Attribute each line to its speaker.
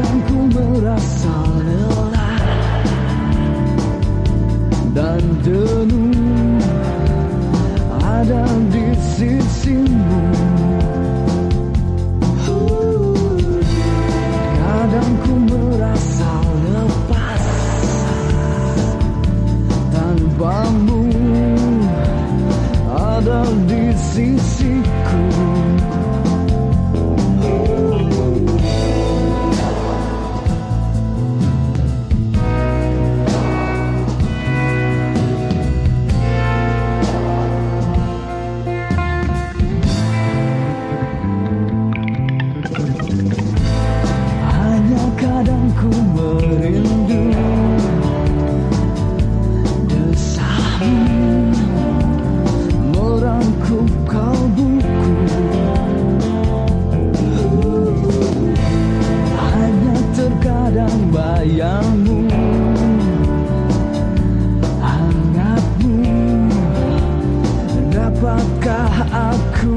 Speaker 1: dan ku merasa lelah Lupakan aku